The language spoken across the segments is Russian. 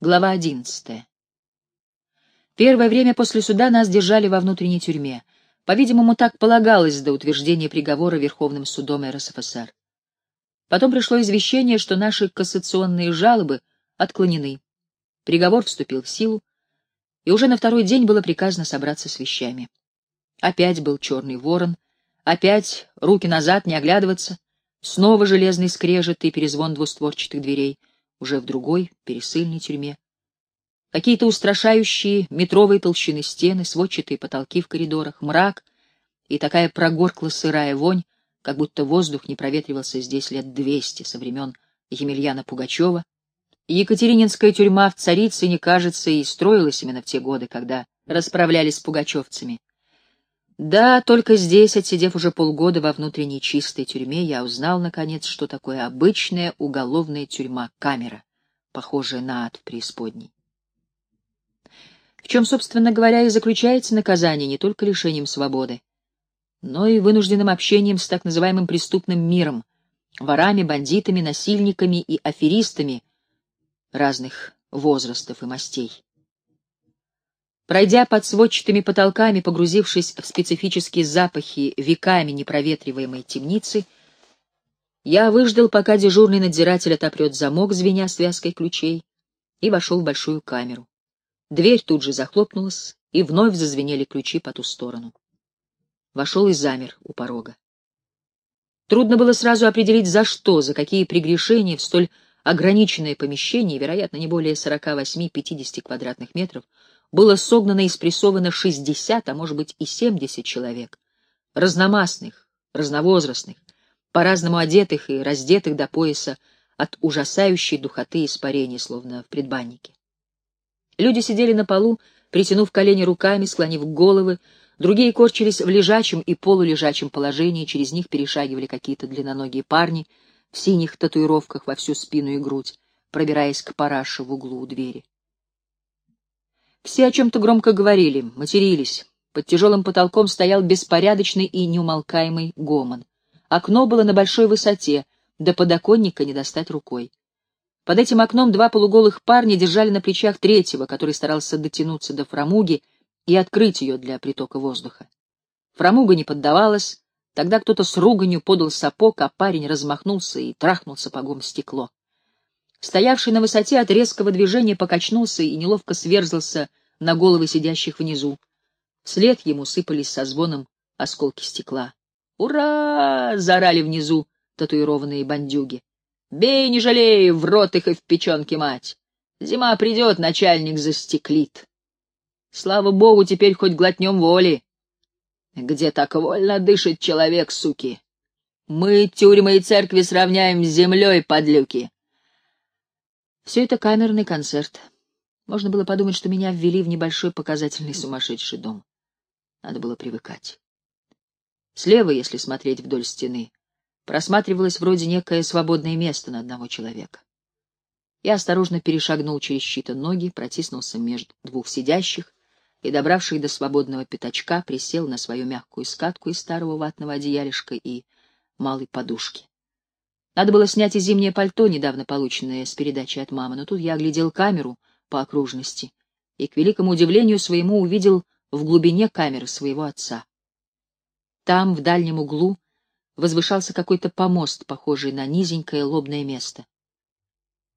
Глава одиннадцатая. Первое время после суда нас держали во внутренней тюрьме. По-видимому, так полагалось до утверждения приговора Верховным судом РСФСР. Потом пришло извещение, что наши кассационные жалобы отклонены. Приговор вступил в силу, и уже на второй день было приказано собраться с вещами. Опять был черный ворон, опять руки назад, не оглядываться, снова железный скрежет и перезвон двустворчатых дверей — уже в другой, пересыльной тюрьме. Какие-то устрашающие метровые толщины стены, сводчатые потолки в коридорах, мрак и такая прогоркла-сырая вонь, как будто воздух не проветривался здесь лет двести со времен Емельяна Пугачева. Екатерининская тюрьма в Царицыне, кажется, и строилась именно в те годы, когда расправлялись с пугачевцами. Да, только здесь, отсидев уже полгода во внутренней чистой тюрьме, я узнал, наконец, что такое обычная уголовная тюрьма-камера, похожая на ад в преисподней. В чем, собственно говоря, и заключается наказание не только лишением свободы, но и вынужденным общением с так называемым преступным миром, ворами, бандитами, насильниками и аферистами разных возрастов и мастей. Пройдя под сводчатыми потолками, погрузившись в специфические запахи веками непроветриваемой темницы, я выждал, пока дежурный надзиратель отопрет замок, звеня связкой ключей, и вошел в большую камеру. Дверь тут же захлопнулась, и вновь зазвенели ключи по ту сторону. Вошел и замер у порога. Трудно было сразу определить, за что, за какие прегрешения в столь ограниченное помещение, вероятно, не более 48-50 квадратных метров, было согнано и спрессовано 60, а может быть и 70 человек, разномастных, разновозрастных, по-разному одетых и раздетых до пояса от ужасающей духоты испарений, словно в предбаннике. Люди сидели на полу, притянув колени руками, склонив головы, другие корчились в лежачем и полулежачем положении, через них перешагивали какие-то длинноногие парни в синих татуировках во всю спину и грудь, пробираясь к параше в углу у двери. Все о чем-то громко говорили, матерились. Под тяжелым потолком стоял беспорядочный и неумолкаемый гомон. Окно было на большой высоте, до подоконника не достать рукой. Под этим окном два полуголых парня держали на плечах третьего, который старался дотянуться до фрамуги и открыть ее для притока воздуха. Фрамуга не поддавалась, тогда кто-то с руганью подал сапог, а парень размахнулся и трахнул сапогом стекло. Стоявший на высоте от резкого движения покачнулся и неловко сверзался на головы сидящих внизу. Вслед ему сыпались со звоном осколки стекла. «Ура!» — заорали внизу татуированные бандюги. «Бей, не жалей, в рот их и в печенки мать! Зима придет, начальник застеклит. Слава богу, теперь хоть глотнем воли. Где так вольно дышит человек, суки? Мы тюрьмы и церкви сравняем с землей, подлюки. Все это камерный концерт. Можно было подумать, что меня ввели в небольшой показательный сумасшедший дом. Надо было привыкать. Слева, если смотреть вдоль стены, просматривалось вроде некое свободное место на одного человека. Я осторожно перешагнул через чьи-то ноги, протиснулся между двух сидящих и, добравшись до свободного пятачка, присел на свою мягкую скатку из старого ватного одеялишка и малой подушки. Надо было снять и зимнее пальто, недавно полученное с передачи от мамы, но тут я оглядел камеру по окружности и, к великому удивлению своему, увидел в глубине камеры своего отца. Там, в дальнем углу, возвышался какой-то помост, похожий на низенькое лобное место.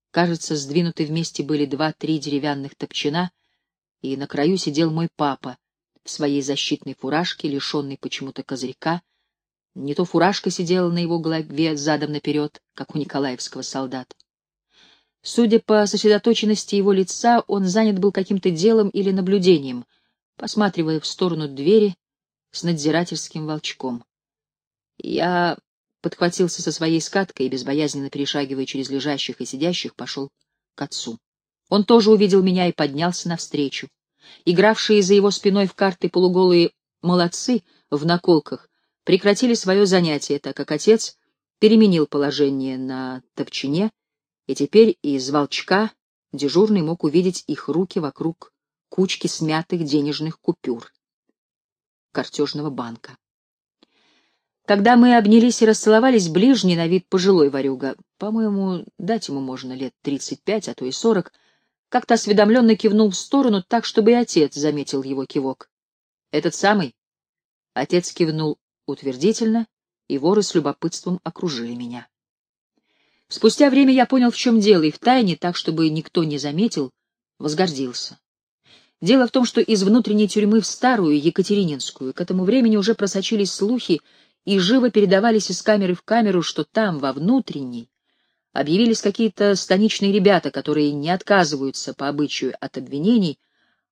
Кажется, сдвинуты вместе были два-три деревянных топчина, и на краю сидел мой папа в своей защитной фуражке, лишенной почему-то козырька, не то фуражка сидела на его голове задом наперед, как у николаевского солдата. Судя по сосредоточенности его лица, он занят был каким-то делом или наблюдением, посматривая в сторону двери с надзирательским волчком. Я подхватился со своей скаткой и, безбоязненно перешагивая через лежащих и сидящих, пошел к отцу. Он тоже увидел меня и поднялся навстречу. Игравшие за его спиной в карты полуголые молодцы в наколках прекратили свое занятие, так как отец переменил положение на топчине, и теперь из волчка дежурный мог увидеть их руки вокруг кучки смятых денежных купюр картежного банка. Когда мы обнялись и расцеловались, ближний на вид пожилой ворюга, по-моему, дать ему можно лет тридцать пять, а то и сорок, как-то осведомленно кивнул в сторону, так, чтобы и отец заметил его кивок. «Этот самый?» Отец кивнул утвердительно, и воры с любопытством окружили меня. Спустя время я понял, в чем дело, и втайне, так, чтобы никто не заметил, возгордился. Дело в том, что из внутренней тюрьмы в старую Екатерининскую к этому времени уже просочились слухи и живо передавались из камеры в камеру, что там, во внутренней, объявились какие-то станичные ребята, которые не отказываются по обычаю от обвинений,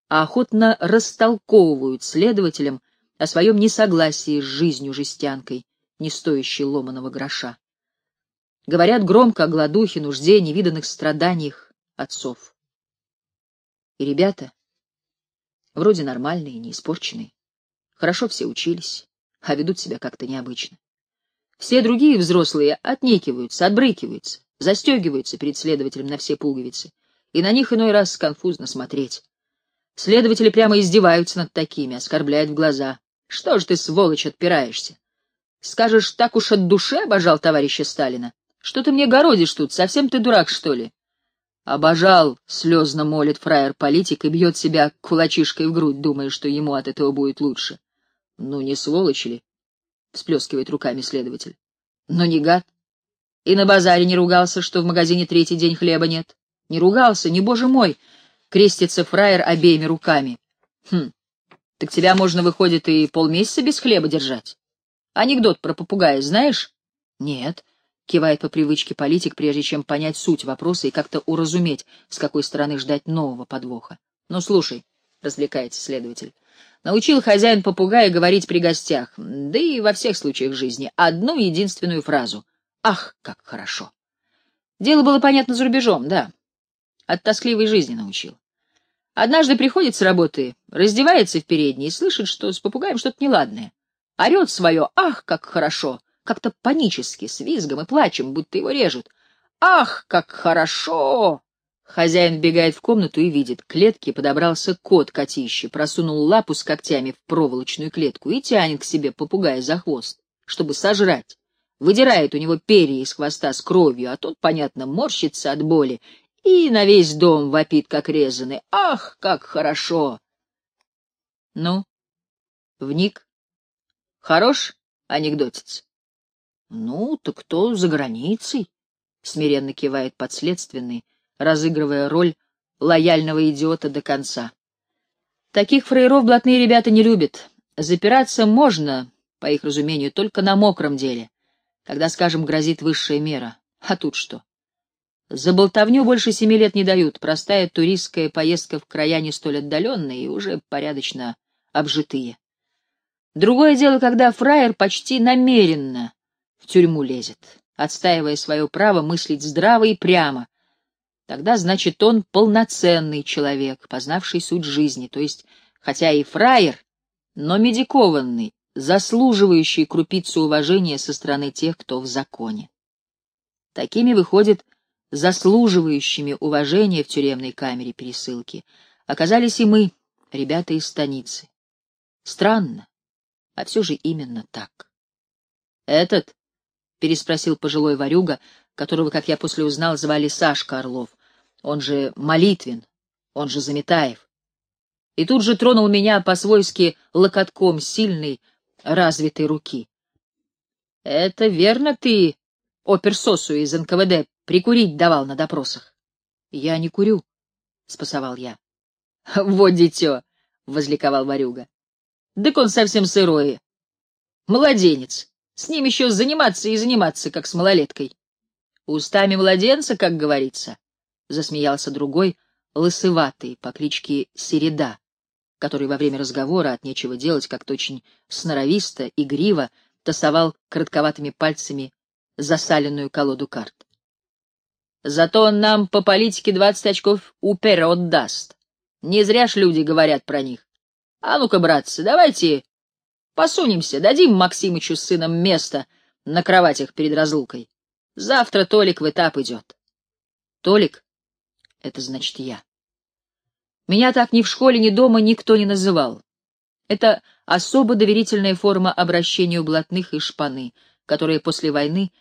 а охотно растолковывают следователям о своем несогласии с жизнью жестянкой, не стоящей ломаного гроша. Говорят громко о гладухе, нужде, невиданных страданиях отцов. И ребята, вроде нормальные, не испорченные, хорошо все учились, а ведут себя как-то необычно. Все другие взрослые отнекиваются, отбрыкиваются, застегиваются перед следователем на все пуговицы, и на них иной раз конфузно смотреть. Следователи прямо издеваются над такими, оскорбляют в глаза. Что ж ты, сволочь, отпираешься? Скажешь, так уж от души обожал товарища Сталина? Что ты мне городишь тут? Совсем ты дурак, что ли? Обожал, слезно молит фраер-политик и бьет себя кулачишкой в грудь, думая, что ему от этого будет лучше. Ну, не сволочь ли? Всплескивает руками следователь. Но не гад. И на базаре не ругался, что в магазине третий день хлеба нет. Не ругался, не боже мой, крестится фраер обеими руками. Хм, так тебя можно, выходит, и полмесяца без хлеба держать. Анекдот про попугая знаешь? Нет. Кивает по привычке политик, прежде чем понять суть вопроса и как-то уразуметь, с какой стороны ждать нового подвоха. Ну, слушай, развлекается следователь. Научил хозяин попугая говорить при гостях, да и во всех случаях жизни, одну единственную фразу — Ах, как хорошо! Дело было понятно за рубежом, да. От тоскливой жизни научил. Однажды приходит с работы, раздевается в передней и слышит, что с попугаем что-то неладное. Орет свое «Ах, как хорошо!» как-то панически, с визгом и плачем, будто его режут. «Ах, как хорошо!» Хозяин бегает в комнату и видит, к клетке подобрался кот котище, просунул лапу с когтями в проволочную клетку и тянет к себе попугая за хвост, чтобы сожрать выдирает у него перья из хвоста с кровью, а тот, понятно, морщится от боли и на весь дом вопит, как резанный. Ах, как хорошо! Ну, вник. Хорош анекдотец? Ну, так кто за границей? Смиренно кивает подследственный, разыгрывая роль лояльного идиота до конца. Таких фраеров блатные ребята не любят. Запираться можно, по их разумению, только на мокром деле когда, скажем, грозит высшая мера. А тут что? За болтовню больше семи лет не дают, простая туристская поездка в края не столь отдаленные и уже порядочно обжитые. Другое дело, когда фраер почти намеренно в тюрьму лезет, отстаивая свое право мыслить здраво и прямо. Тогда, значит, он полноценный человек, познавший суть жизни, то есть, хотя и фраер, но медикованный, заслуживающие крупицу уважения со стороны тех, кто в законе. Такими, выходит, заслуживающими уважения в тюремной камере пересылки оказались и мы, ребята из станицы. Странно, а все же именно так. «Этот?» — переспросил пожилой ворюга, которого, как я после узнал, звали Сашка Орлов. Он же Молитвин, он же Заметаев. И тут же тронул меня по-свойски локотком сильный, развитой руки. — Это верно ты оперсосу из НКВД прикурить давал на допросах? — Я не курю, — спасовал я. — Вот дитё, — возликовал Варюга. — Так он совсем сырой. Младенец. С ним еще заниматься и заниматься, как с малолеткой. Устами младенца, как говорится, — засмеялся другой, лысыватый, по кличке Середа который во время разговора от нечего делать как-то очень сноровисто, игриво тасовал коротковатыми пальцами засаленную колоду карт. Зато он нам по политике двадцать очков уперед даст. Не зря ж люди говорят про них. А ну-ка, братцы, давайте посунемся, дадим Максимычу с сыном место на кроватях перед разлукой. Завтра Толик в этап идет. Толик — это значит я. Меня так ни в школе, ни дома никто не называл. Это особо доверительная форма обращения у блатных и шпаны, которая после войны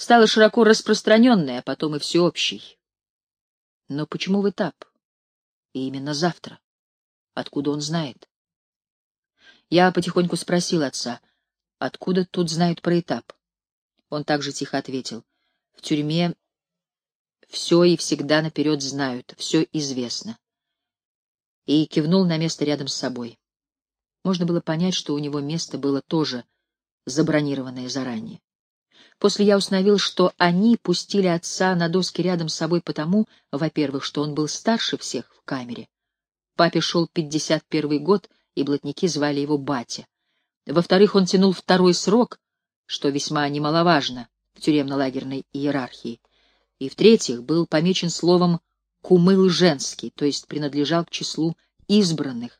стала широко распространенной, а потом и всеобщей. Но почему в этап? И именно завтра. Откуда он знает? Я потихоньку спросил отца, откуда тут знают про этап. Он также тихо ответил. В тюрьме все и всегда наперед знают, все известно. И кивнул на место рядом с собой. Можно было понять, что у него место было тоже забронированное заранее. После я установил, что они пустили отца на доски рядом с собой потому, во-первых, что он был старше всех в камере. Папе шел 51 год, и блатники звали его батя. Во-вторых, он тянул второй срок, что весьма немаловажно в тюремно-лагерной иерархии. И в-третьих, был помечен словом «кумыл женский», то есть принадлежал к числу избранных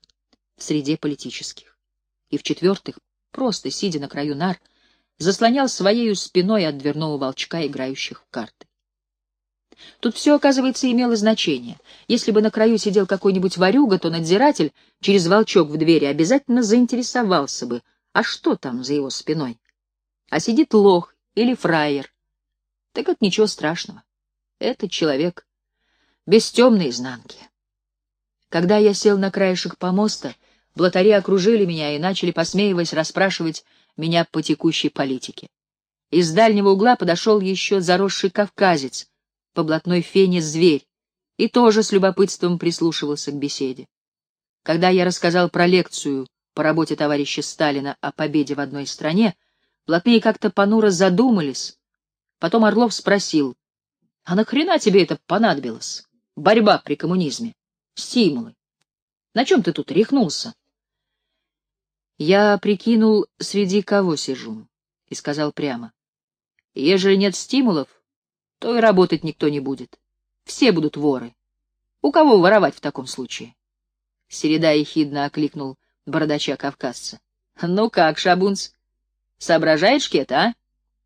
в среде политических. И в-четвертых, просто сидя на краю нар, заслонял своею спиной от дверного волчка, играющих в карты. Тут все, оказывается, имело значение. Если бы на краю сидел какой-нибудь ворюга, то надзиратель через волчок в двери обязательно заинтересовался бы, а что там за его спиной? А сидит лох или фраер. Так это ничего страшного. Этот человек без темной изнанки. Когда я сел на краешек помоста, блатари окружили меня и начали, посмеиваясь, расспрашивать меня по текущей политике. Из дальнего угла подошел еще заросший кавказец, по блатной фене зверь, и тоже с любопытством прислушивался к беседе. Когда я рассказал про лекцию по работе товарища Сталина о победе в одной стране, блатные как-то понуро задумались. Потом Орлов спросил, «А нахрена тебе это понадобилось? Борьба при коммунизме, стимулы. На чем ты тут рехнулся?» Я прикинул, среди кого сижу, и сказал прямо, «Ежели нет стимулов, то и работать никто не будет. Все будут воры. У кого воровать в таком случае? Середа ехидно окликнул бородача-кавказца. — Ну как, Шабунц, соображает шкет, а?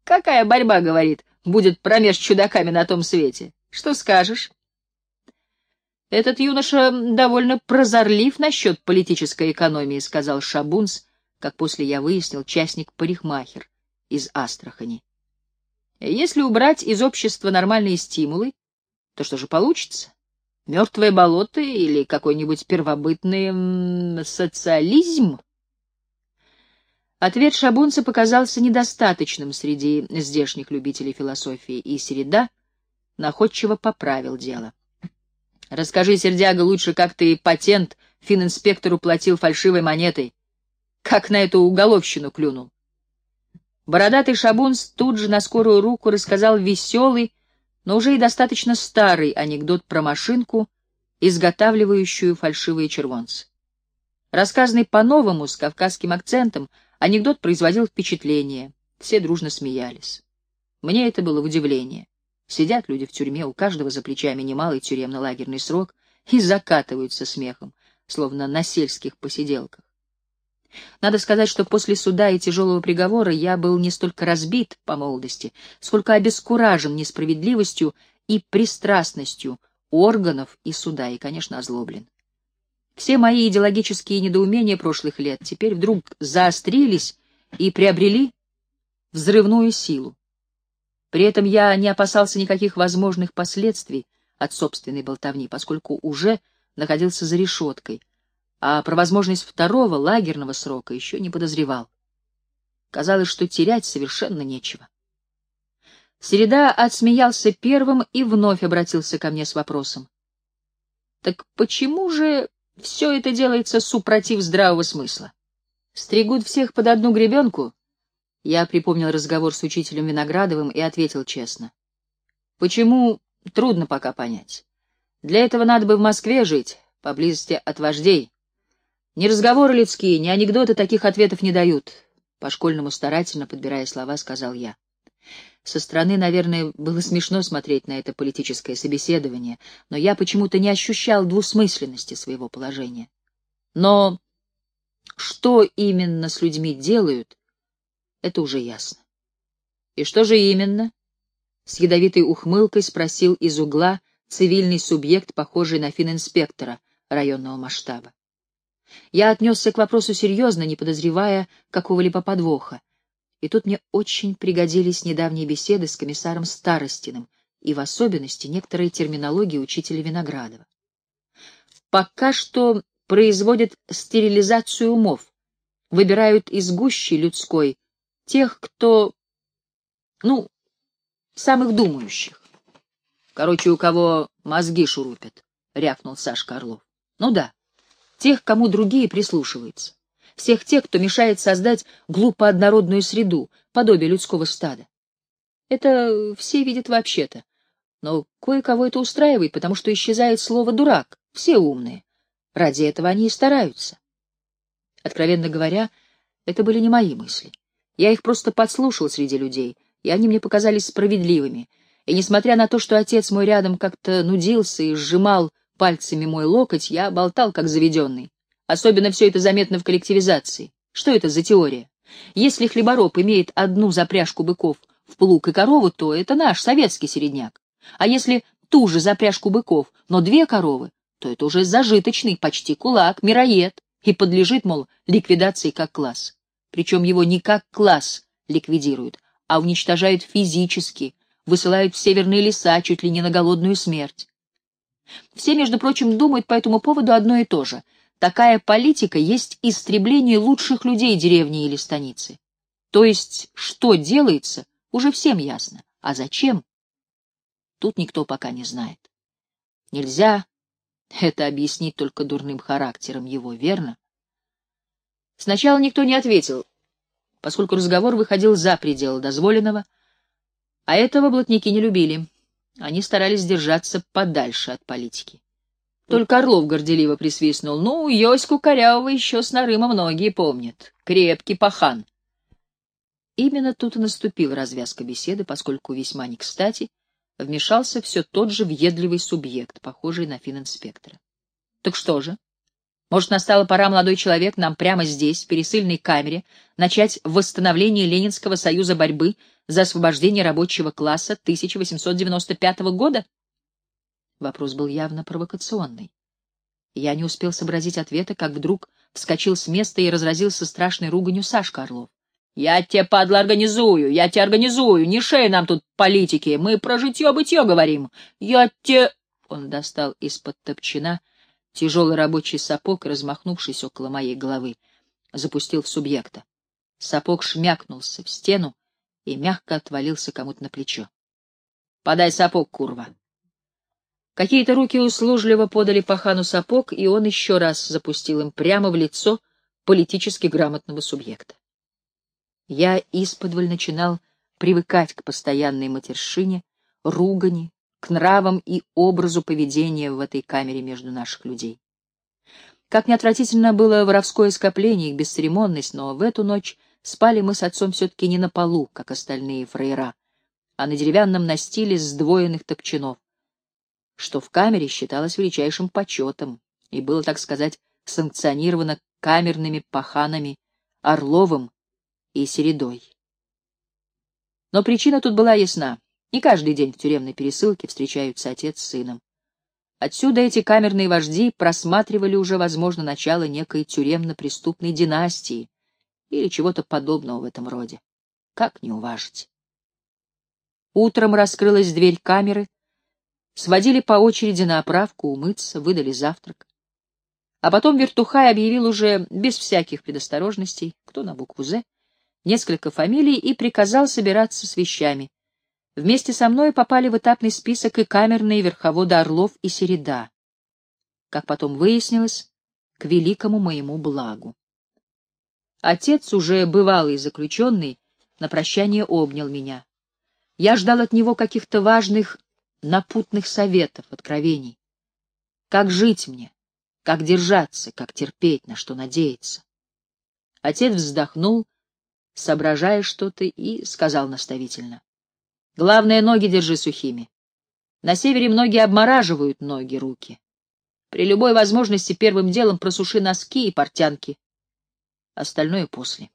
Какая борьба, говорит, будет промеж чудаками на том свете? Что скажешь? Этот юноша довольно прозорлив насчет политической экономии, сказал Шабунц, как после я выяснил, частник-парикмахер из Астрахани. Если убрать из общества нормальные стимулы, то что же получится? Мертвое болото или какой-нибудь первобытный социализм? Ответ Шабунца показался недостаточным среди здешних любителей философии, и Середа находчиво поправил дело. Расскажи, сердяга, лучше, как ты патент фининспектору платил фальшивой монетой. Как на эту уголовщину клюнул? Бородатый шабунс тут же на скорую руку рассказал веселый, но уже и достаточно старый анекдот про машинку, изготавливающую фальшивые червонцы. Рассказанный по-новому, с кавказским акцентом, анекдот производил впечатление. Все дружно смеялись. Мне это было удивление. Сидят люди в тюрьме, у каждого за плечами немалый тюремно-лагерный срок, и закатываются смехом, словно на сельских посиделках. Надо сказать, что после суда и тяжелого приговора я был не столько разбит по молодости, сколько обескуражен несправедливостью и пристрастностью органов и суда, и, конечно, озлоблен. Все мои идеологические недоумения прошлых лет теперь вдруг заострились и приобрели взрывную силу. При этом я не опасался никаких возможных последствий от собственной болтовни, поскольку уже находился за решеткой — а про возможность второго лагерного срока еще не подозревал. Казалось, что терять совершенно нечего. Середа отсмеялся первым и вновь обратился ко мне с вопросом. Так почему же все это делается супротив здравого смысла? Стригут всех под одну гребенку? Я припомнил разговор с учителем Виноградовым и ответил честно. Почему, трудно пока понять. Для этого надо бы в Москве жить, поблизости от вождей. Ни разговоры людские, ни анекдоты таких ответов не дают. По-школьному старательно, подбирая слова, сказал я. Со стороны, наверное, было смешно смотреть на это политическое собеседование, но я почему-то не ощущал двусмысленности своего положения. Но что именно с людьми делают, это уже ясно. — И что же именно? — с ядовитой ухмылкой спросил из угла цивильный субъект, похожий на фининспектора районного масштаба. Я отнесся к вопросу серьезно, не подозревая какого-либо подвоха. И тут мне очень пригодились недавние беседы с комиссаром Старостиным и в особенности некоторые терминологии учителя Виноградова. пока что производят стерилизацию умов, выбирают из гущи людской тех, кто, ну, самых думающих. Короче, у кого мозги шурупят, — рявкнул Сашка Орлов. Ну да, тех, кому другие прислушиваются. Всех тех, кто мешает создать глупо однородную среду, подобие людского стада. Это все видят вообще-то. Но кое-кого это устраивает, потому что исчезает слово «дурак». Все умные. Ради этого они и стараются. Откровенно говоря, это были не мои мысли. Я их просто подслушал среди людей, и они мне показались справедливыми. И несмотря на то, что отец мой рядом как-то нудился и сжимал пальцами мой локоть, я болтал как заведенный. Особенно все это заметно в коллективизации. Что это за теория? Если хлебороб имеет одну запряжку быков в плуг и корову, то это наш советский середняк. А если ту же запряжку быков, но две коровы, то это уже зажиточный, почти кулак, мироед, и подлежит, мол, ликвидации как класс. Причем его не как класс ликвидируют, а уничтожают физически, высылают в северные леса чуть ли не на голодную смерть. Все, между прочим, думают по этому поводу одно и то же. Такая политика есть истребление лучших людей деревни или станицы. То есть, что делается, уже всем ясно. А зачем? Тут никто пока не знает. Нельзя это объяснить только дурным характером его, верно? Сначала никто не ответил, поскольку разговор выходил за пределы дозволенного, а этого блатники не любили. Они старались держаться подальше от политики. Только Орлов горделиво присвистнул. «Ну, Йоську Корявого еще с Нарыма многие помнят. Крепкий пахан». Именно тут и наступила развязка беседы, поскольку весьма не кстати вмешался все тот же въедливый субъект, похожий на фининспектора. «Так что же? Может, настала пора, молодой человек, нам прямо здесь, в пересыльной камере, начать восстановление Ленинского союза борьбы за освобождение рабочего класса 1895 года? Вопрос был явно провокационный. Я не успел сообразить ответа, как вдруг вскочил с места и разразился страшной руганью Сашка Орлов. «Я тебе, падла, организую, я тебе организую, не шей нам тут политики, мы про житье-бытье говорим. Я тебе...» Он достал из-под топчина тяжелый рабочий сапог размахнувшись около моей головы, запустил в субъекта. Сапог шмякнулся в стену и мягко отвалился кому-то на плечо. — Подай сапог, курва. Какие-то руки услужливо подали пахану сапог, и он еще раз запустил им прямо в лицо политически грамотного субъекта. Я исподволь начинал привыкать к постоянной матершине, ругани, к нравам и образу поведения в этой камере между наших людей. Как неотвратительно было воровское скопление, их бесцеремонность, но в эту ночь спали мы с отцом все-таки не на полу, как остальные фраера, а на деревянном настиле сдвоенных топчанов, что в камере считалось величайшим почетом и было, так сказать, санкционировано камерными паханами Орловым и Середой. Но причина тут была ясна. Не каждый день в тюремной пересылке встречаются отец с сыном. Отсюда эти камерные вожди просматривали уже, возможно, начало некой тюремно-преступной династии или чего-то подобного в этом роде. Как не уважить? Утром раскрылась дверь камеры, сводили по очереди на оправку, умыться, выдали завтрак. А потом Вертухай объявил уже без всяких предосторожностей, кто на букву «З», несколько фамилий и приказал собираться с вещами. Вместе со мной попали в этапный список и камерные верховоды Орлов и Середа. Как потом выяснилось, к великому моему благу. Отец, уже бывалый заключенный, на прощание обнял меня. Я ждал от него каких-то важных напутных советов, откровений. Как жить мне, как держаться, как терпеть, на что надеяться. Отец вздохнул соображая что-то, и сказал наставительно. — Главное, ноги держи сухими. На севере многие обмораживают ноги, руки. При любой возможности первым делом просуши носки и портянки. Остальное после.